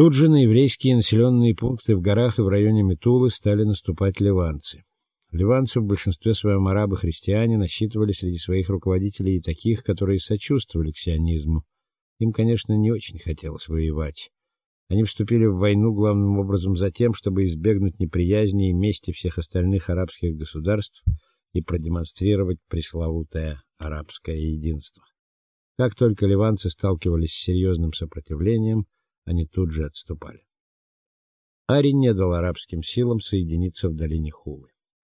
Тут же на еврейские населенные пункты в горах и в районе Метулы стали наступать ливанцы. Ливанцы в большинстве своем арабы-христиане насчитывали среди своих руководителей и таких, которые сочувствовали ксионизму. Им, конечно, не очень хотелось воевать. Они вступили в войну главным образом за тем, чтобы избегнуть неприязни и мести всех остальных арабских государств и продемонстрировать пресловутое арабское единство. Как только ливанцы сталкивались с серьезным сопротивлением, они тут же отступали. Ари не дал арабским силам соединиться в долине Хулы.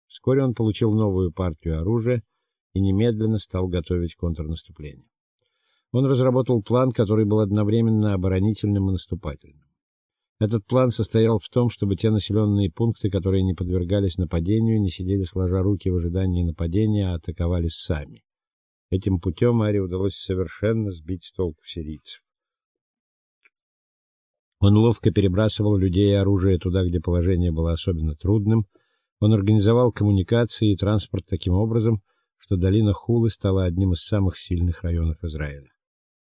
Вскоре он получил новую партию оружия и немедленно стал готовить контрнаступление. Он разработал план, который был одновременно оборонительным и наступательным. Этот план состоял в том, чтобы те населенные пункты, которые не подвергались нападению, не сидели сложа руки в ожидании нападения, а атаковали сами. Этим путем Ари удалось совершенно сбить с толку сирийцев. Он ловко перебрасывал людей и оружие туда, где положение было особенно трудным. Он организовал коммуникации и транспорт таким образом, что долина Хулы стала одним из самых сильных районов Израиля.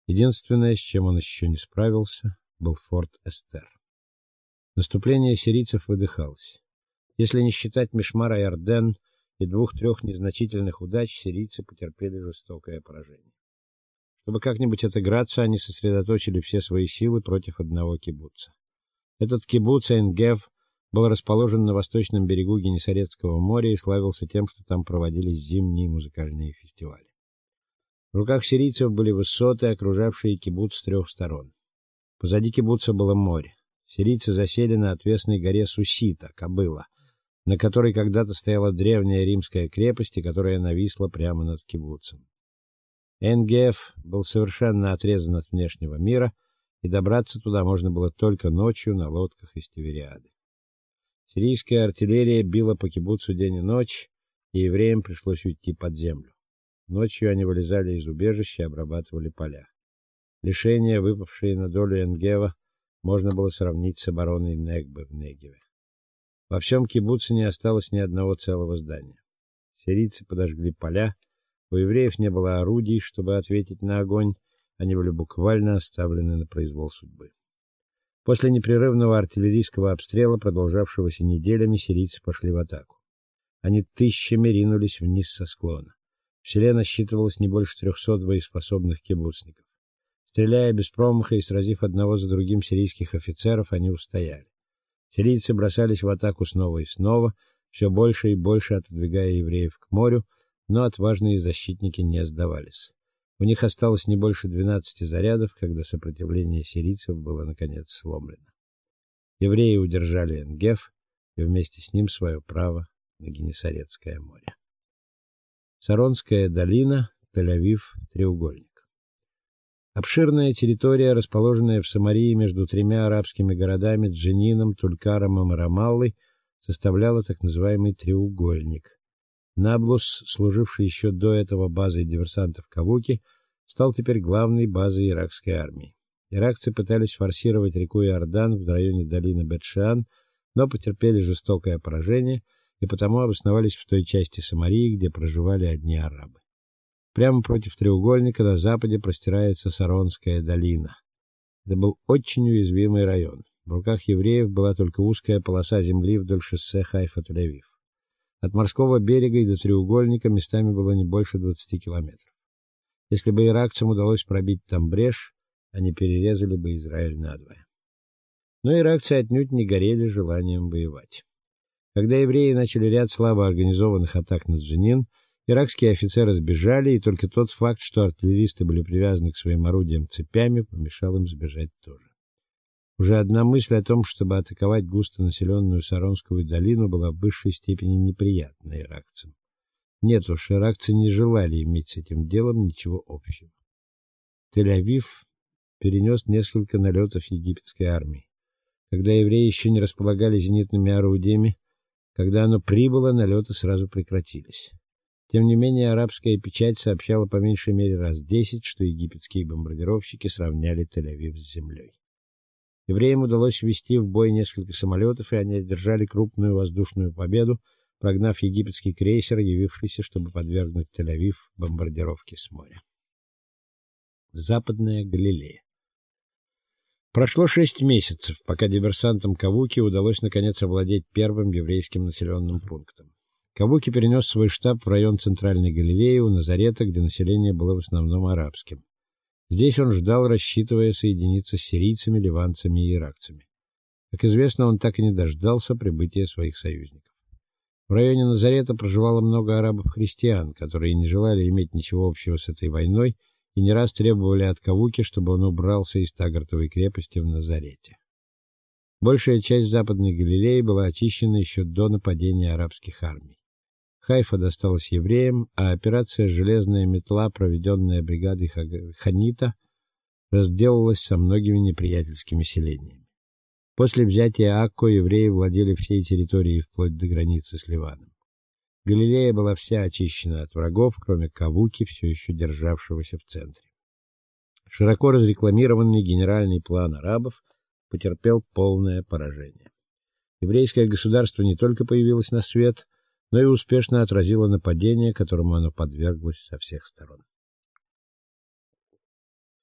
Единственное, с чем он еще не справился, был форт Эстер. Наступление сирийцев выдыхалось. Если не считать Мишмара и Арден и двух-трех незначительных удач, сирийцы потерпели жестокое поражение. Чтобы как-нибудь отыграться, они сосредоточили все свои силы против одного кибуца. Этот кибуц Энгев был расположен на восточном берегу Генесарецкого моря и славился тем, что там проводились зимние музыкальные фестивали. В руках сирийцев были высоты, окружавшие кибуц с трех сторон. Позади кибуца было море. Сирийцы засели на отвесной горе Сусита, Кобыла, на которой когда-то стояла древняя римская крепость, и которая нависла прямо над кибуцем. Энгеф был совершенно отрезан от внешнего мира, и добраться туда можно было только ночью на лодках из Тивериады. Сирийская артиллерия била по кибуцу день и ночь, и евреям пришлось уйти под землю. Ночью они вылезали из убежища и обрабатывали поля. Лишения, выпавшие на долю Энгева, можно было сравнить с обороной Негбы в Негеве. Во всем кибуце не осталось ни одного целого здания. Сирийцы подожгли поля, у евреев не было орудий, чтобы ответить на огонь, они были буквально оставлены на произвол судьбы. После непрерывного артиллерийского обстрела, продолжавшегося неделями, сирийцы пошли в атаку. Они тысячами ринулись вниз со склона. В селе насчитывалось не больше трехсот боеспособных кибуцников. Стреляя без промаха и сразив одного за другим сирийских офицеров, они устояли. Сирийцы бросались в атаку снова и снова, все больше и больше отодвигая евреев к морю, но отважные защитники не сдавались. У них осталось не больше 12 зарядов, когда сопротивление сирийцев было наконец сломлено. Евреи удержали Энгеф и вместе с ним свое право на Генесарецкое море. Саронская долина, Тель-Авив, треугольник. Обширная территория, расположенная в Самарии между тремя арабскими городами Дженином, Тулькаром и Рамаллой, составляла так называемый треугольник. Наблус, служивший еще до этого базой диверсантов Кавуки, стал теперь главной базой иракской армии. Иракцы пытались форсировать реку Иордан в районе долины Бетшан, но потерпели жестокое поражение и потому обосновались в той части Самарии, где проживали одни арабы. Прямо против треугольника на западе простирается Саронская долина. Это был очень уязвимый район. В руках евреев была только узкая полоса земли вдоль шоссе Хайфа-Тель-Авив. От морского берега и до треугольника местами было не больше 20 километров. Если бы иракцам удалось пробить там брешь, они перерезали бы Израиль надвое. Но иракцы отнюдь не горели желанием воевать. Когда евреи начали ряд слабо организованных атак на Дженин, Иракские офицеры сбежали, и только тот факт, что артиллеристы были привязаны к своим орудиям цепями, помешал им сбежать тоже. Уже одна мысль о том, чтобы атаковать густонаселенную Саронскую долину, была в высшей степени неприятна иракцам. Нет уж, иракцы не желали иметь с этим делом ничего общего. Тель-Авив перенес несколько налетов египетской армии. Когда евреи еще не располагали зенитными орудиями, когда оно прибыло, налеты сразу прекратились. Тем не менее, арабская печать сообщала по меньшей мере раз десять, что египетские бомбардировщики сравняли Тель-Авив с землей. Евреям удалось ввести в бой несколько самолетов, и они одержали крупную воздушную победу, прогнав египетский крейсер, явившийся, чтобы подвергнуть Тель-Авив бомбардировке с моря. Западная Галилея. Прошло шесть месяцев, пока диверсантам Кавуки удалось наконец овладеть первым еврейским населенным пунктом. Кавуки перенес свой штаб в район Центральной Галилеи у Назарета, где население было в основном арабским. Здесь он ждал, рассчитывая соединиться с сирийцами, ливанцами и иракцами. Как известно, он так и не дождался прибытия своих союзников. В районе Назарета проживало много арабов-христиан, которые не желали иметь ничего общего с этой войной и не раз требовали от Кавуки, чтобы он убрался из Тагартовой крепости в Назарете. Большая часть Западной Галилеи была очищена еще до нападения арабских армий. Хайфа досталась евреям, а операция Железная метла, проведенная бригадой Ханита, разделалась со многими неприятельскими селениями. После взятия Акко евреи владели всей территорией вплоть до границы с Ливаном. Галилея была вся очищена от врагов, кроме Кавуки, все еще державшегося в центре. Широко разрекламированный генеральный план арабов потерпел полное поражение. Еврейское государство не только появилось на свет, но и успешно отразило нападение, которому оно подверглось со всех сторон.